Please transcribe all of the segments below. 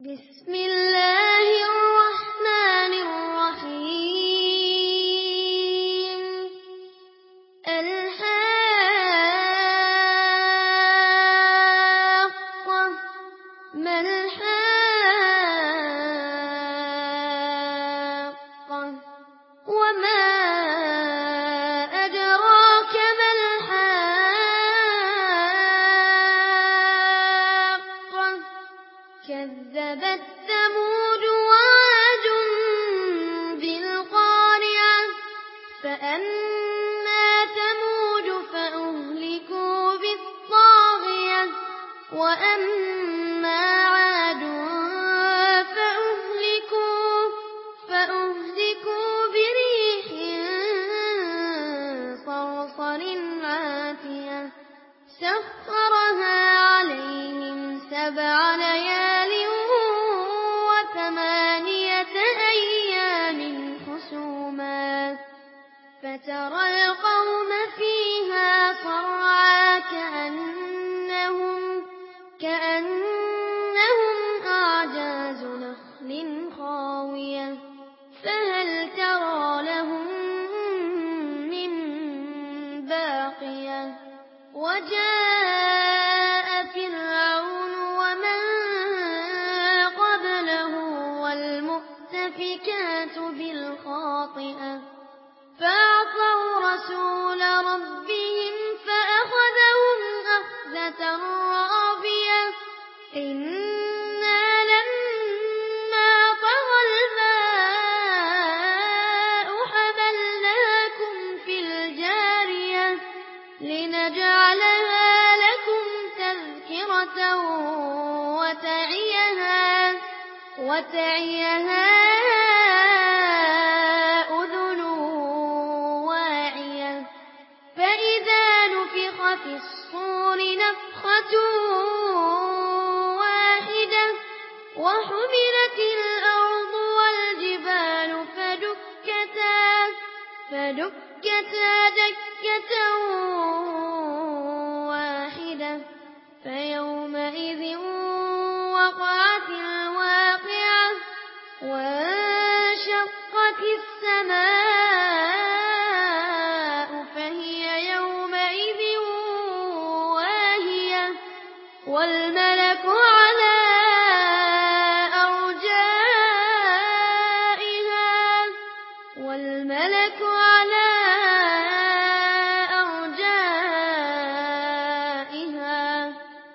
بسم الله كذبت ثمود وعاد بالقارعة. فأما ثمود فأهلكوا بالطاغية. وأما عاد فأهلكوا, فأهلكوا بريح صرصر عاتية. سخرها عليهم سبع ليالي ترى القوم فيها صرعا كأنهم كأنهم أعجاز نخل وتعيها وتعيها أذن واعية. فإذا نفخ في الصور نفخة واحدة وحملت الأرض والجبال فدكتا فدكتا دكة فيومئذ وقعت الواقعة وانشقت السماء فهي يومئذ واهية والملائكة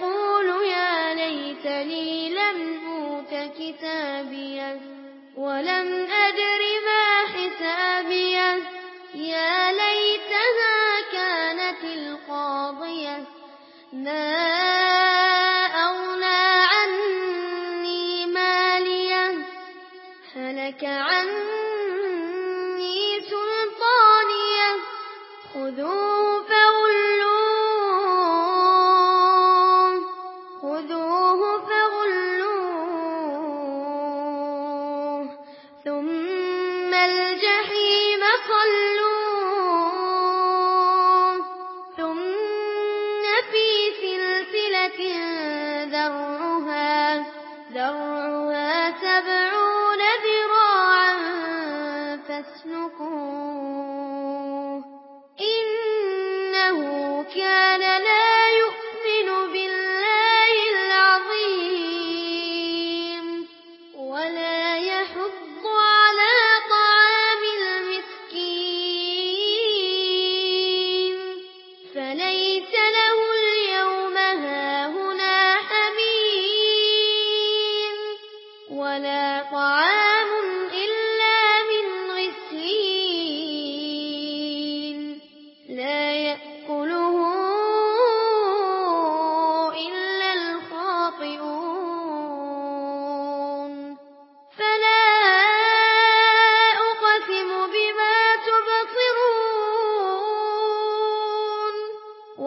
يقول يا ليتني لم أوت كتابيا ولم أدر ما حسابيا يا ليتها كانت القاضية ما أغنى عني ماليا هلك عني سلطانيا خذوا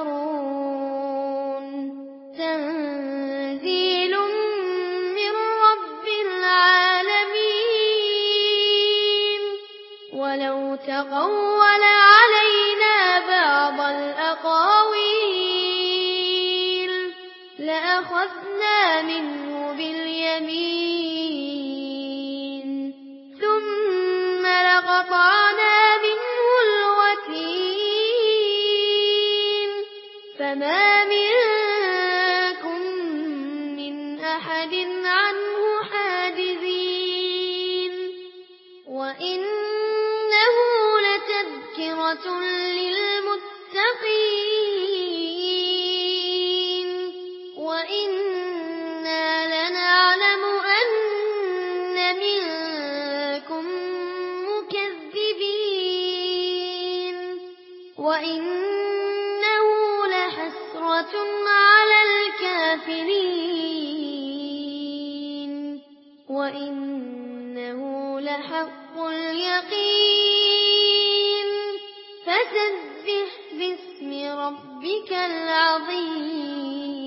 يَفْتَرُونَ تَنزِيلٌ مِّن رَّبِّ الْعَالَمِينَ وَلَوْ تَقَوَّلَ عَلَيْنَا بَعْضَ الْأَقَاوِيلِ لَأَخَذْنَا مِنْهُ إنه لتذكرة للمتقين وإنا لنعلم أن منكم مكذبين وإنه لحسرة على الكافرين وإن إنه لحق اليقين. فسبح باسم ربك العظيم.